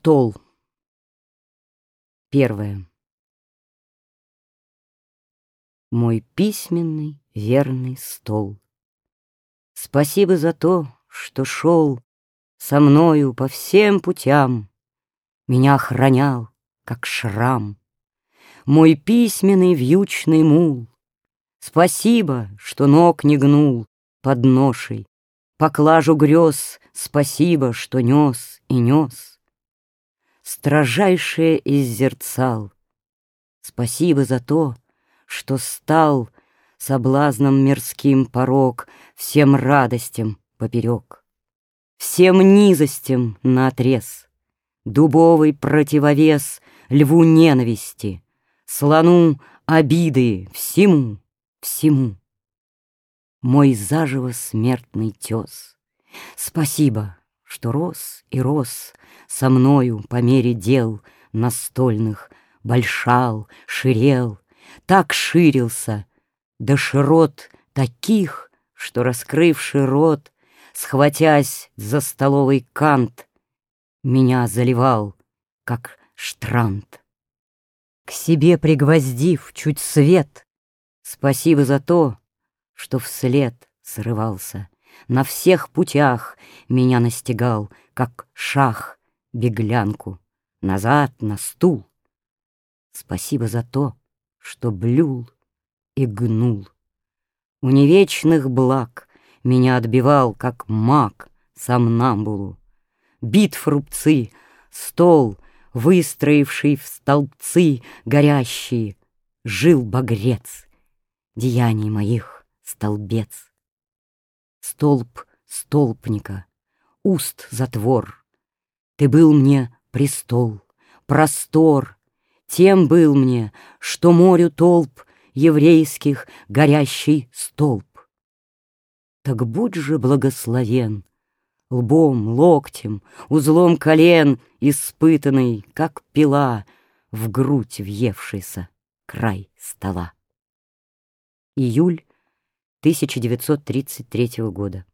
Стол. Первое. Мой письменный верный стол. Спасибо за то, что шел Со мною по всем путям, Меня охранял, как шрам. Мой письменный вьючный мул. Спасибо, что ног не гнул Под ношей. Поклажу грез Спасибо, что нес и нес строжайшее из зерцал. Спасибо за то, что стал соблазном мирским порог всем радостям поперек, всем низостям наотрез, дубовый противовес льву ненависти, слону обиды всему, всему. Мой заживо смертный тез, спасибо, что рос и рос со мною по мере дел настольных, большал, ширел, так ширился, до широт таких, что, раскрывший рот, схватясь за столовый кант, меня заливал, как штрант. К себе пригвоздив чуть свет, спасибо за то, что вслед срывался на всех путях меня настигал, как шах, беглянку, назад на стул. Спасибо за то, что блюл и гнул. У невечных благ меня отбивал, как маг, сомнамбулу. Битв рубцы, стол, выстроивший в столбцы горящие, жил багрец, деяний моих столбец столб столпника, уст затвор. Ты был мне престол, простор, тем был мне, что морю толп еврейских горящий столб. Так будь же благословен, лбом, локтем, узлом колен, испытанный, как пила, в грудь въевшийся край стола. Июль 1933 года.